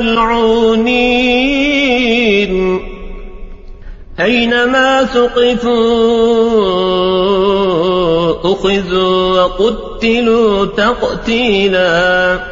ملعونين أينما ثقفوا أخذوا وقتلوا تقتيلا.